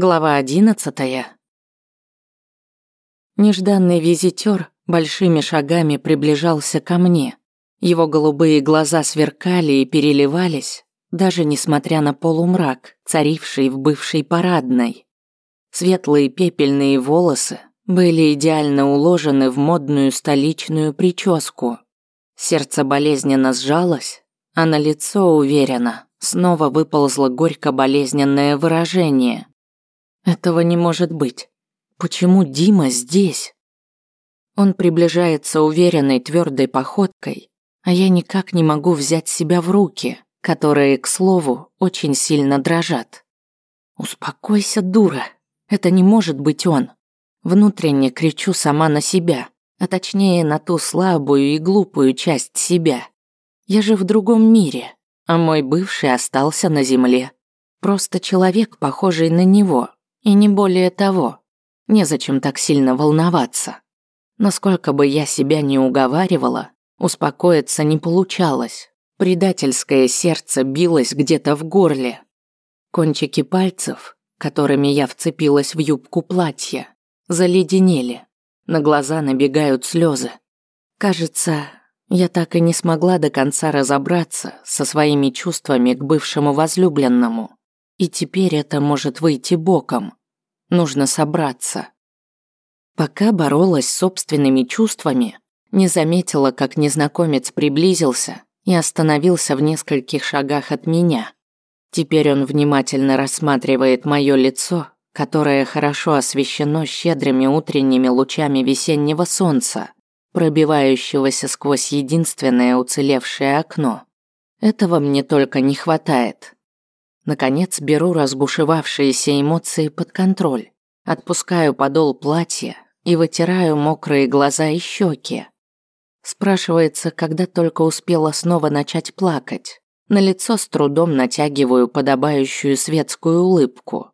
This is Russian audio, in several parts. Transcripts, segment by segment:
Глава одиннадцатая. Нежданный визитер большими шагами приближался ко мне. Его голубые глаза сверкали и переливались, даже несмотря на полумрак, царивший в бывшей парадной. Светлые пепельные волосы были идеально уложены в модную столичную прическу. Сердце болезненно сжалось, а на лицо уверенно снова выползло горько-болезненное выражение. Этого не может быть. Почему Дима здесь? Он приближается уверенной твердой походкой, а я никак не могу взять себя в руки, которые, к слову, очень сильно дрожат. Успокойся, дура. Это не может быть он. Внутренне кричу сама на себя, а точнее на ту слабую и глупую часть себя. Я же в другом мире, а мой бывший остался на земле. Просто человек, похожий на него, и не более того. Незачем так сильно волноваться. Насколько бы я себя не уговаривала, успокоиться не получалось. Предательское сердце билось где-то в горле. Кончики пальцев, которыми я вцепилась в юбку платья, заледенели. На глаза набегают слезы. Кажется, я так и не смогла до конца разобраться со своими чувствами к бывшему возлюбленному. И теперь это может выйти боком. Нужно собраться. Пока боролась с собственными чувствами, не заметила, как незнакомец приблизился и остановился в нескольких шагах от меня. Теперь он внимательно рассматривает мое лицо, которое хорошо освещено щедрыми утренними лучами весеннего солнца, пробивающегося сквозь единственное уцелевшее окно. Этого мне только не хватает. Наконец беру разбушевавшиеся эмоции под контроль. Отпускаю подол платья и вытираю мокрые глаза и щеки. Спрашивается, когда только успела снова начать плакать. На лицо с трудом натягиваю подобающую светскую улыбку.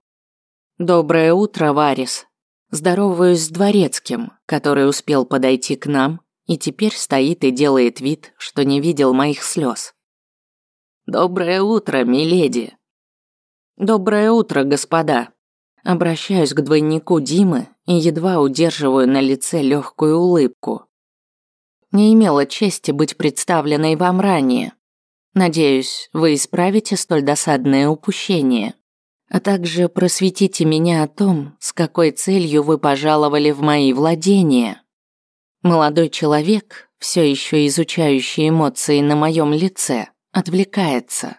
«Доброе утро, Варис!» Здороваюсь с дворецким, который успел подойти к нам и теперь стоит и делает вид, что не видел моих слез. «Доброе утро, миледи!» «Доброе утро, господа!» Обращаюсь к двойнику Димы и едва удерживаю на лице легкую улыбку. Не имела чести быть представленной вам ранее. Надеюсь, вы исправите столь досадное упущение, а также просветите меня о том, с какой целью вы пожаловали в мои владения. Молодой человек, все еще изучающий эмоции на моем лице, отвлекается.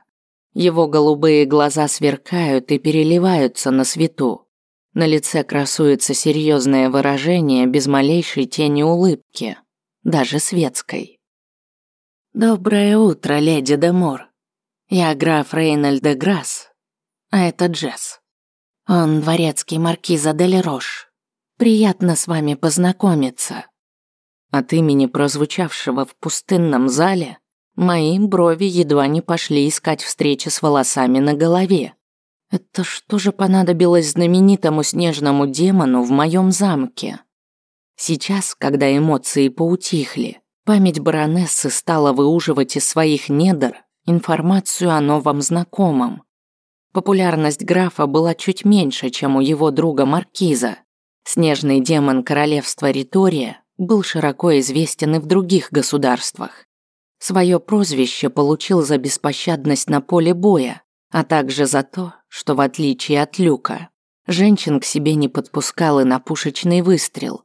Его голубые глаза сверкают и переливаются на свету. На лице красуется серьезное выражение без малейшей тени улыбки, даже светской. «Доброе утро, леди Демор. Я граф Рейнольд де Грасс, а это Джесс. Он дворецкий маркиза Дель Рош. Приятно с вами познакомиться». От имени прозвучавшего в пустынном зале Мои брови едва не пошли искать встречи с волосами на голове. Это что же понадобилось знаменитому снежному демону в моем замке? Сейчас, когда эмоции поутихли, память баронессы стала выуживать из своих недр информацию о новом знакомом. Популярность графа была чуть меньше, чем у его друга Маркиза. Снежный демон королевства Ритория был широко известен и в других государствах. Свое прозвище получил за беспощадность на поле боя, а также за то, что в отличие от Люка, женщин к себе не подпускал и на пушечный выстрел.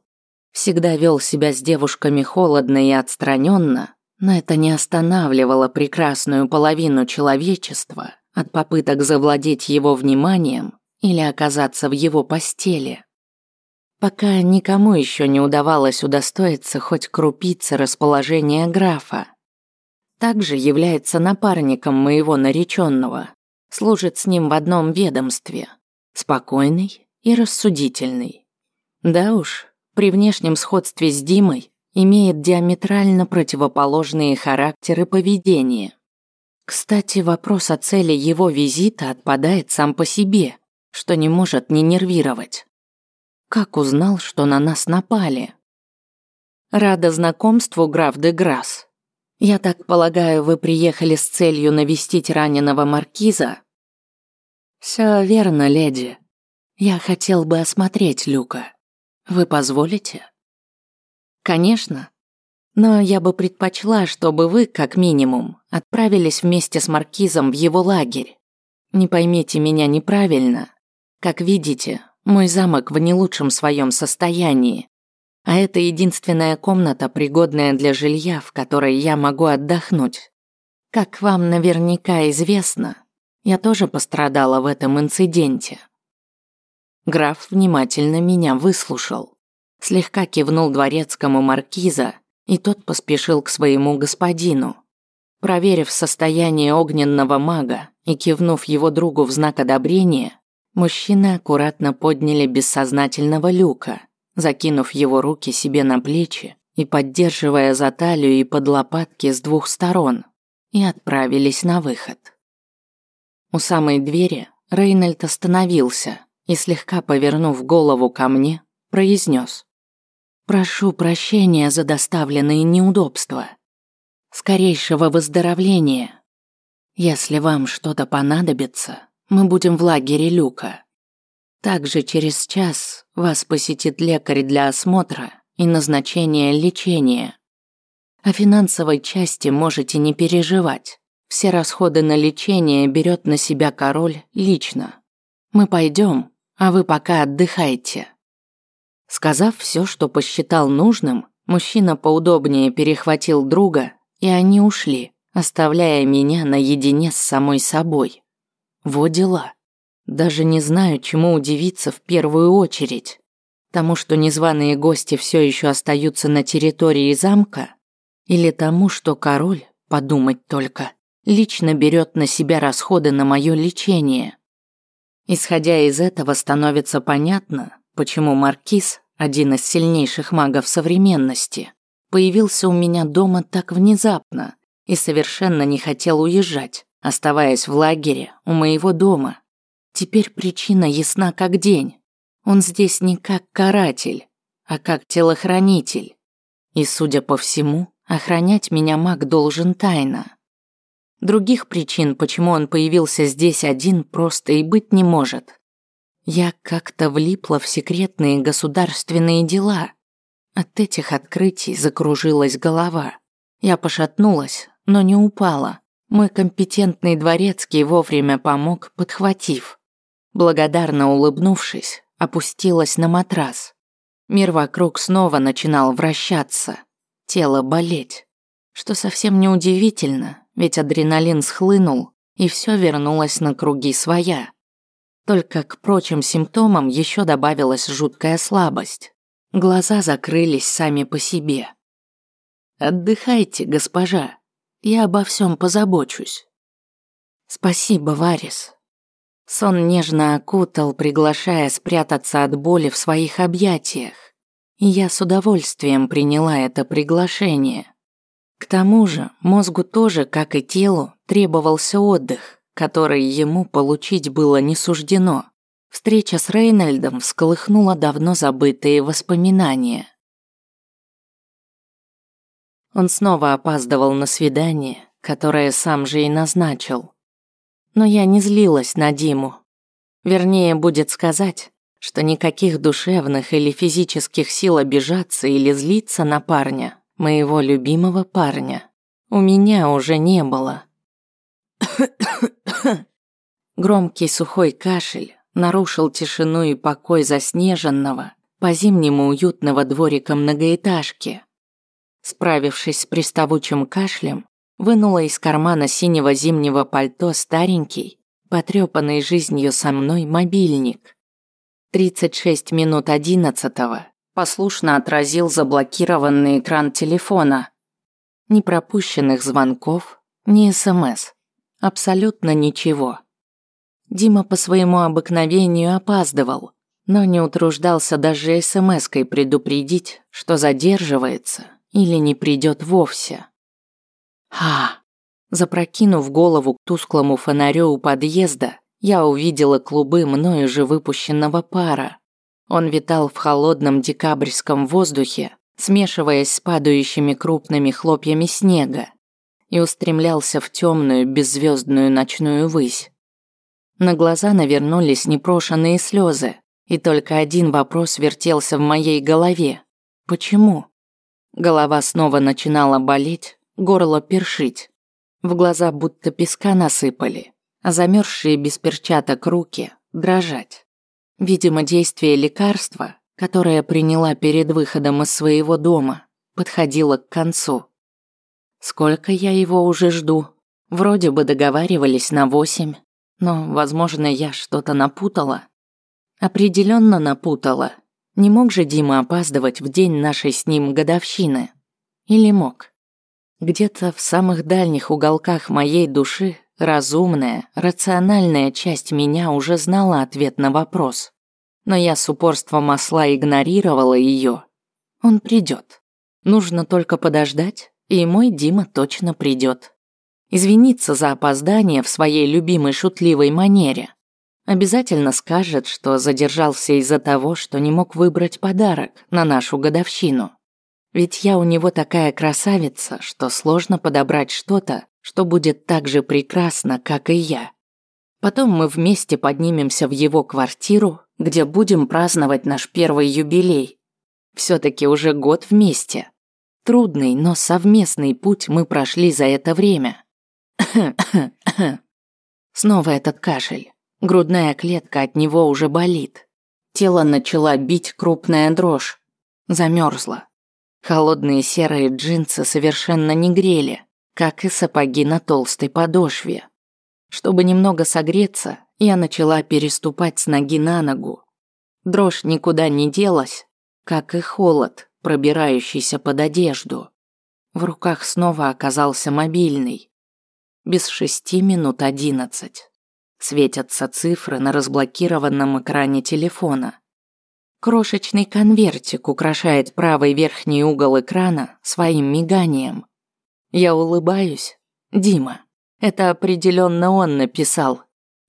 Всегда вел себя с девушками холодно и отстраненно, но это не останавливало прекрасную половину человечества от попыток завладеть его вниманием или оказаться в его постели. Пока никому еще не удавалось удостоиться хоть крупицы расположения графа, также является напарником моего нареченного, служит с ним в одном ведомстве, спокойный и рассудительный. Да уж, при внешнем сходстве с Димой имеет диаметрально противоположные характеры поведения. Кстати, вопрос о цели его визита отпадает сам по себе, что не может не нервировать. Как узнал, что на нас напали? Рада знакомству, граф де Грасс. «Я так полагаю, вы приехали с целью навестить раненого маркиза?» «Все верно, леди. Я хотел бы осмотреть Люка. Вы позволите? Конечно. Но я бы предпочла, чтобы вы, как минимум, отправились вместе с маркизом в его лагерь. Не поймите меня неправильно. Как видите, мой замок в не лучшем своем состоянии. А это единственная комната, пригодная для жилья, в которой я могу отдохнуть. Как вам наверняка известно, я тоже пострадала в этом инциденте. Граф внимательно меня выслушал, слегка кивнул дворецкому маркиза, и тот поспешил к своему господину. Проверив состояние огненного мага и кивнув его другу в знак одобрения, мужчины аккуратно подняли бессознательного люка, закинув его руки себе на плечи и поддерживая за талию и под лопатки с двух сторон, и отправились на выход. У самой двери Рейнольд остановился и, слегка повернув голову ко мне, произнес: «Прошу прощения за доставленные неудобства. Скорейшего выздоровления. Если вам что-то понадобится, мы будем в лагере Люка. Также через час вас посетит лекарь для осмотра и назначения лечения. О финансовой части можете не переживать. Все расходы на лечение берет на себя король лично. Мы пойдем, а вы пока отдыхайте. Сказав все, что посчитал нужным, мужчина поудобнее перехватил друга, и они ушли, оставляя меня наедине с самой собой. Во дела. Даже не знаю, чему удивиться в первую очередь. Тому, что незваные гости все еще остаются на территории замка, или тому, что король, подумать только, лично берет на себя расходы на мое лечение. Исходя из этого становится понятно, почему Маркиз, один из сильнейших магов современности, появился у меня дома так внезапно и совершенно не хотел уезжать, оставаясь в лагере у моего дома. Теперь причина ясна как день. Он здесь не как каратель, а как телохранитель. И, судя по всему, охранять меня маг должен тайно. Других причин, почему он появился здесь один, просто и быть не может. Я как-то влипла в секретные государственные дела. От этих открытий закружилась голова. Я пошатнулась, но не упала. Мой компетентный дворецкий вовремя помог, подхватив. Благодарно улыбнувшись, опустилась на матрас. Мир вокруг снова начинал вращаться, тело болеть. Что совсем неудивительно, ведь адреналин схлынул, и все вернулось на круги своя. Только к прочим симптомам еще добавилась жуткая слабость. Глаза закрылись сами по себе. «Отдыхайте, госпожа. Я обо всем позабочусь». «Спасибо, Варис». Сон нежно окутал, приглашая спрятаться от боли в своих объятиях. И я с удовольствием приняла это приглашение. К тому же мозгу тоже, как и телу, требовался отдых, который ему получить было не суждено. Встреча с Рейнольдом всколыхнула давно забытые воспоминания. Он снова опаздывал на свидание, которое сам же и назначил. Но я не злилась на Диму. Вернее, будет сказать, что никаких душевных или физических сил обижаться или злиться на парня моего любимого парня, у меня уже не было. Громкий сухой кашель нарушил тишину и покой заснеженного, по-зимнему уютного дворика многоэтажки. Справившись с приставучим кашлем, вынула из кармана синего зимнего пальто старенький, потрепанный жизнью со мной мобильник. 36 минут одиннадцатого послушно отразил заблокированный экран телефона. Ни пропущенных звонков, ни СМС. Абсолютно ничего. Дима по своему обыкновению опаздывал, но не утруждался даже СМС-кой предупредить, что задерживается или не придет вовсе. Ха! Запрокинув голову к тусклому фонарю у подъезда, я увидела клубы мною же выпущенного пара. Он витал в холодном декабрьском воздухе, смешиваясь с падающими крупными хлопьями снега, и устремлялся в темную беззвездную ночную высь. На глаза навернулись непрошенные слезы, И только один вопрос вертелся в моей голове. Почему? Голова снова начинала болеть, горло першить. В глаза будто песка насыпали, а замерзшие без перчаток руки дрожать. Видимо, действие лекарства, которое приняла перед выходом из своего дома, подходило к концу. Сколько я его уже жду? Вроде бы договаривались на восемь, но, возможно, я что-то напутала. Определенно напутала. Не мог же Дима опаздывать в день нашей с ним годовщины? Или мог? Где-то в самых дальних уголках моей души разумная, рациональная часть меня уже знала ответ на вопрос. Но я с упорством осла игнорировала ее. Он придет. Нужно только подождать, и мой Дима точно придет. Извиниться за опоздание в своей любимой шутливой манере – Обязательно скажет, что задержался из-за того, что не мог выбрать подарок на нашу годовщину. Ведь я у него такая красавица, что сложно подобрать что-то, что будет так же прекрасно, как и я. Потом мы вместе поднимемся в его квартиру, где будем праздновать наш первый юбилей. все таки уже год вместе. Трудный, но совместный путь мы прошли за это время. Снова этот кашель. Грудная клетка от него уже болит. Тело начала бить крупная дрожь. Замерзла. Холодные серые джинсы совершенно не грели, как и сапоги на толстой подошве. Чтобы немного согреться, я начала переступать с ноги на ногу. Дрожь никуда не делась, как и холод, пробирающийся под одежду. В руках снова оказался мобильный. Без шести минут одиннадцать. Светятся цифры на разблокированном экране телефона. Крошечный конвертик украшает правый верхний угол экрана своим миганием. Я улыбаюсь. Дима. Это определенно он написал.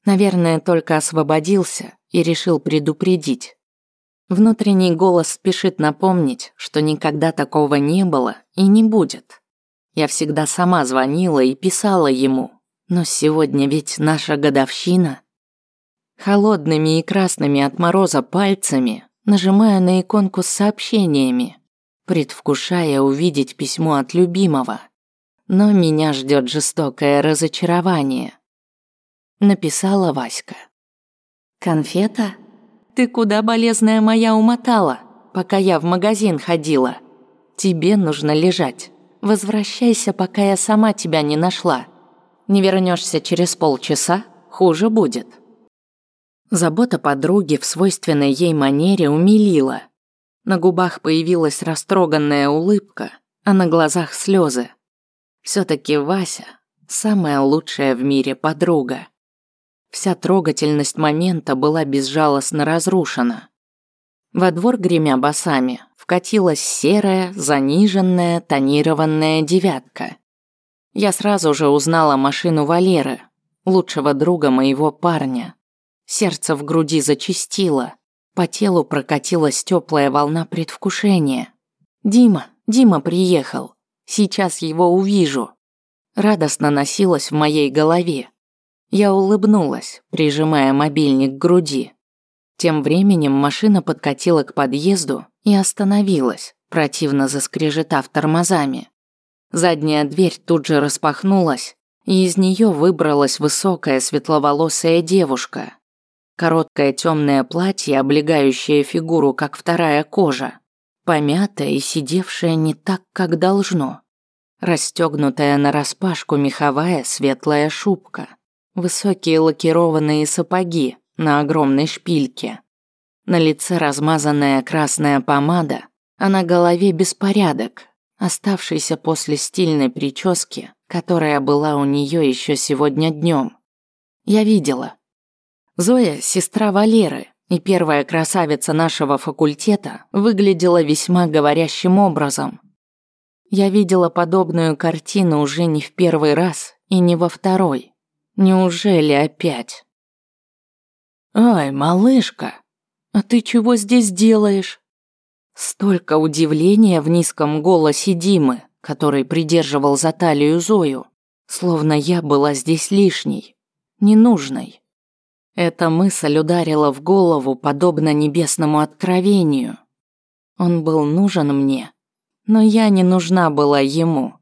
Наверное, только освободился и решил предупредить. Внутренний голос спешит напомнить, что никогда такого не было и не будет. Я всегда сама звонила и писала ему, но сегодня ведь наша годовщина. Холодными и красными от мороза пальцами нажимаю на иконку с сообщениями, предвкушая увидеть письмо от любимого. Но меня ждет жестокое разочарование. Написала Васька. «Конфета? Ты куда, болезная моя, умотала, пока я в магазин ходила? Тебе нужно лежать. Возвращайся, пока я сама тебя не нашла. Не вернешься через полчаса, хуже будет. Забота подруги в свойственной ей манере умилила. На губах появилась растроганная улыбка, а на глазах слезы. Все-таки Вася – самая лучшая в мире подруга. Вся трогательность момента была безжалостно разрушена. Во двор, гремя басами, вкатилась серая, заниженная, тонированная девятка – я сразу же узнала машину Валеры, лучшего друга моего парня. Сердце в груди зачастило, по телу прокатилась теплая волна предвкушения. Дима, Дима приехал. Сейчас его увижу. Радостно носилась в моей голове. Я улыбнулась, прижимая мобильник к груди. Тем временем машина подкатила к подъезду и остановилась, противно заскрежетав тормозами. Задняя дверь тут же распахнулась, и из нее выбралась высокая светловолосая девушка. Короткое темное платье, облегающее фигуру, как вторая кожа. Помятая и сидевшая не так, как должно. Расстегнутая нараспашку меховая светлая шубка. Высокие лакированные сапоги на огромной шпильке. На лице размазанная красная помада, а на голове беспорядок, оставшийся после стильной прически, которая была у нее еще сегодня днем. Я видела. Зоя, сестра Валеры и первая красавица нашего факультета, выглядела весьма говорящим образом. Я видела подобную картину уже не в первый раз и не во второй. Неужели опять? «Ай, малышка, а ты чего здесь делаешь?» Столько удивления в низком голосе Димы, который придерживал за талию Зою, словно я была здесь лишней, ненужной. Эта мысль ударила в голову, подобно небесному откровению. Он был нужен мне, но я не нужна была ему.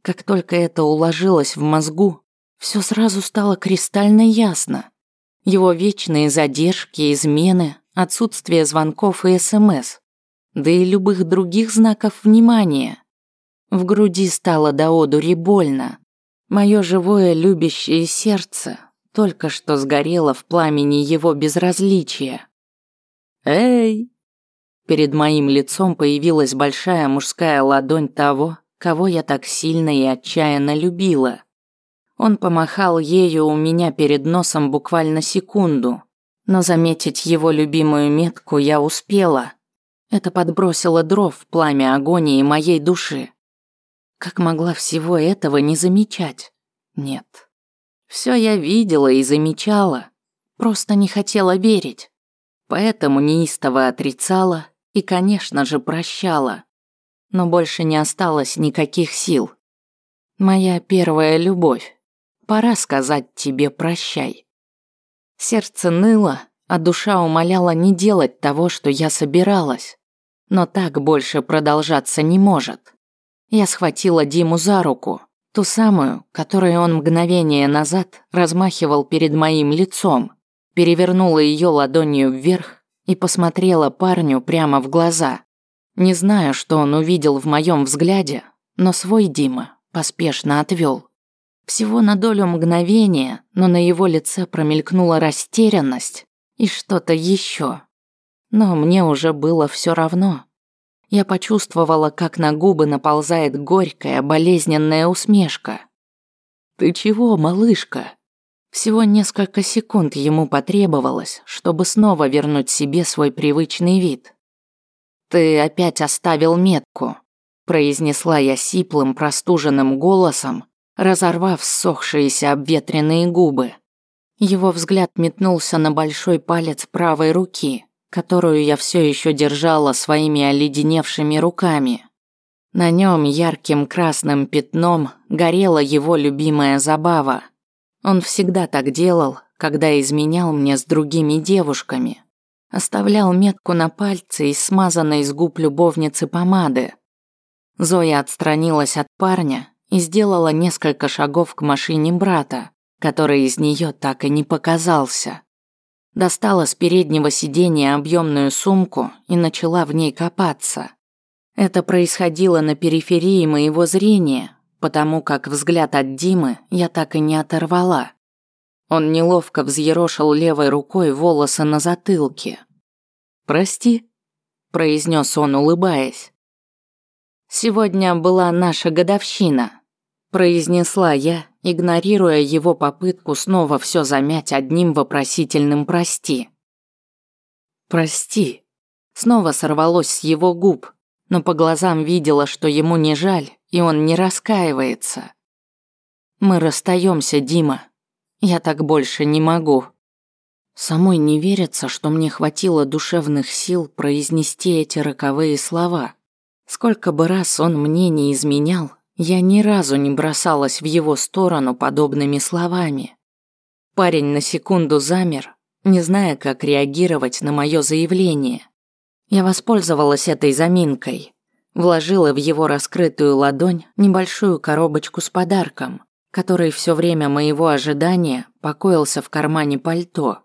Как только это уложилось в мозгу, все сразу стало кристально ясно. Его вечные задержки, измены, отсутствие звонков и СМС, да и любых других знаков внимания. В груди стало до одури больно. Мое живое любящее сердце только что сгорело в пламени его безразличия. «Эй!» Перед моим лицом появилась большая мужская ладонь того, кого я так сильно и отчаянно любила. Он помахал ею у меня перед носом буквально секунду, но заметить его любимую метку я успела. Это подбросило дров в пламя агонии моей души. Как могла всего этого не замечать? Нет. Все я видела и замечала, просто не хотела верить. Поэтому неистово отрицала и, конечно же, прощала. Но больше не осталось никаких сил. Моя первая любовь. Пора сказать тебе прощай. Сердце ныло, а душа умоляла не делать того, что я собиралась. Но так больше продолжаться не может. Я схватила Диму за руку, ту самую, которой он мгновение назад размахивал перед моим лицом, перевернула ее ладонью вверх и посмотрела парню прямо в глаза. Не знаю, что он увидел в моем взгляде, но свой Дима поспешно отвел. Всего на долю мгновения, но на его лице промелькнула растерянность и что-то еще. Но мне уже было все равно. Я почувствовала, как на губы наползает горькая, болезненная усмешка. «Ты чего, малышка?» Всего несколько секунд ему потребовалось, чтобы снова вернуть себе свой привычный вид. «Ты опять оставил метку», – произнесла я сиплым, простуженным голосом, разорвав ссохшиеся обветренные губы. Его взгляд метнулся на большой палец правой руки, которую я все еще держала своими оледеневшими руками. На нем ярким красным пятном горела его любимая забава – он всегда так делал, когда изменял мне с другими девушками. Оставлял метку на пальце из смазанной с губ любовницы помады. Зоя отстранилась от парня и сделала несколько шагов к машине брата, который из нее так и не показался. Достала с переднего сиденья объемную сумку и начала в ней копаться. Это происходило на периферии моего зрения, потому как взгляд от Димы я так и не оторвала. Он неловко взъерошил левой рукой волосы на затылке. «Прости», – произнес он, улыбаясь. «Сегодня была наша годовщина», – произнесла я, игнорируя его попытку снова все замять одним вопросительным «прости». «Прости», – снова сорвалось с его губ, но по глазам видела, что ему не жаль, и он не раскаивается. Мы расстаемся, Дима. Я так больше не могу. Самой не верится, что мне хватило душевных сил произнести эти роковые слова. Сколько бы раз он мне не изменял, я ни разу не бросалась в его сторону подобными словами. Парень на секунду замер, не зная, как реагировать на мое заявление. Я воспользовалась этой заминкой вложила в его раскрытую ладонь небольшую коробочку с подарком, который все время моего ожидания покоился в кармане пальто.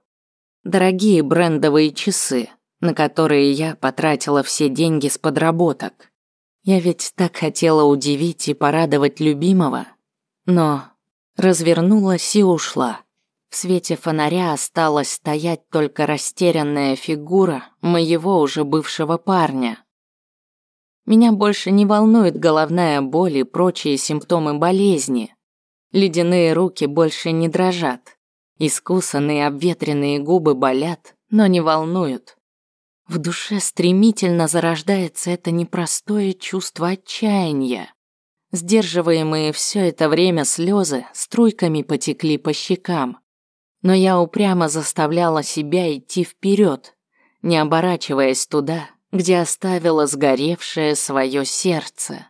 Дорогие брендовые часы, на которые я потратила все деньги с подработок. Я ведь так хотела удивить и порадовать любимого. Но развернулась и ушла. В свете фонаря осталась стоять только растерянная фигура моего уже бывшего парня, меня больше не волнует головная боль и прочие симптомы болезни. Ледяные руки больше не дрожат. Искусанные обветренные губы болят, но не волнуют. В душе стремительно зарождается это непростое чувство отчаяния. Сдерживаемые все это время слезы струйками потекли по щекам. Но я упрямо заставляла себя идти вперед, не оборачиваясь туда, где оставила сгоревшее свое сердце.